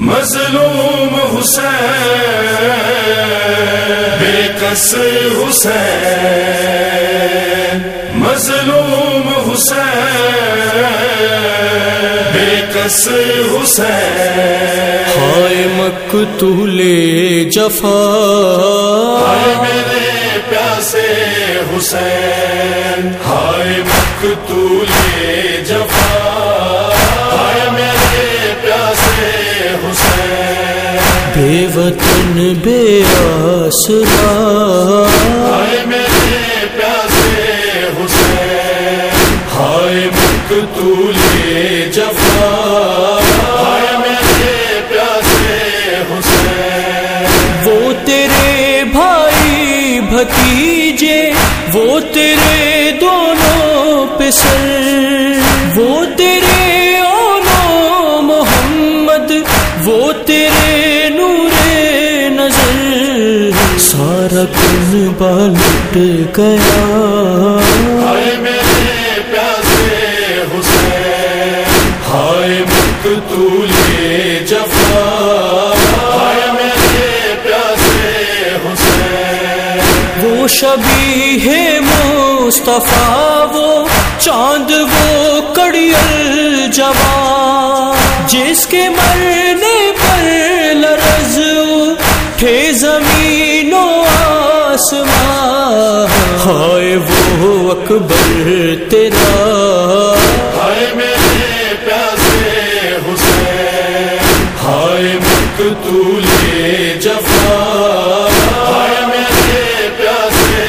مظلوم حسین بے کس حسین مظلوم حسین بے کس حسین۔ ہائے مقتول جفا۔ ہائے میرے پیاسے حسین۔ ہائے مقتول بے وطن بے آسرا۔ ہائے میرے پیاسے حسین ہائے مقتول جفا۔ ہائے میرے پیاسے حسین۔ وہ تیرے بھائی بھتیجے وہ تیرے دونوں پسر۔ وہ تیرے سارا کن بالٹ گیا۔ ہائے میرے پیاسے حسین ہائے مقتول جفا۔ ہائے میرے پیاسے حسین۔ وہ شبی ہے مصطفیٰ وہ چاند وہ کڑیل جوان۔ جس کے مرنے پر لرز اکبر تیرا۔ ہائے میرے پیاسے حسین۔ ہائے مقتول جفا۔ ہائے میرے پیاسے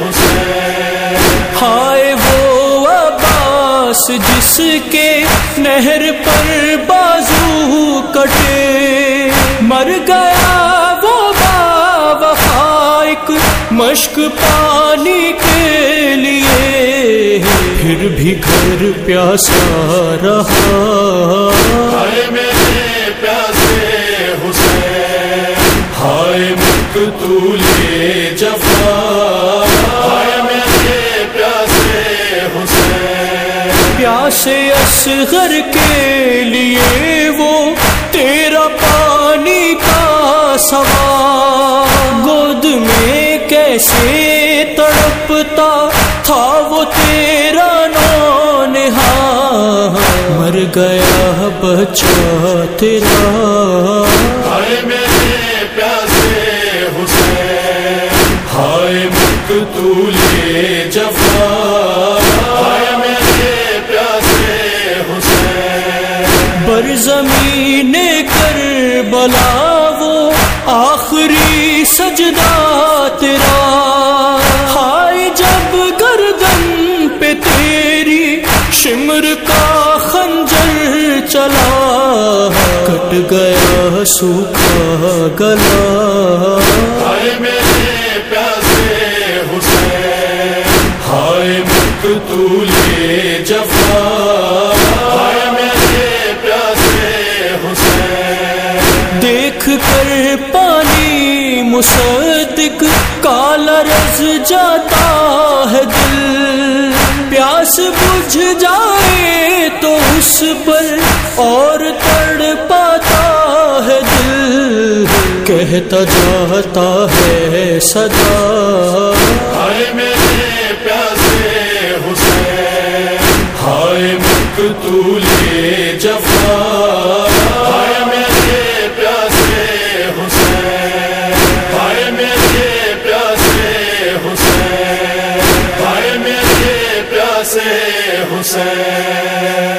حسین۔ ہائے وہ عباس جس کے نہر پر بازو کٹے۔ مر گیا وہ با وفا ایک مشک پانی پھر بھی گھر پیاسا رہا ہائے میرے پیاسے حسین، ہائے مقتول جفا۔ ہائے میرے پیاسے حسین۔ پیاسے اصغر کے لیے وہ تیرا پانی کا سوا گود میں کیسے تڑپتا تھا وہ تیرا گیا بچہ تیرا۔ ہائے میرے پیاسے حسین ہائے مقتول جفا۔ ہائے میرے پیاسے حسین۔ بر زمین کر بلا وہ آخری سجدہ تیرا۔ ہائے جب گردن پہ تیری شمر کٹ گیا سوکھا گلا ہائے میرے پیاسے حسین ہائے مقتول جفا ہائے میرے پیاسے حسین دیکھ کر پانی مصدق کالا رز جاتا ہے دل پیاس بجھ جائے تو اس پر اور تڑ پاتا ہے دل کہتا جاتا ہے صدا ہائے میرے پیاسے حسین، ہائے مقتول جفا۔ ہائے میرے پیاسے حسین، ہائے میرے پیاسے حسین، ہائے میرے پیاسے حسین۔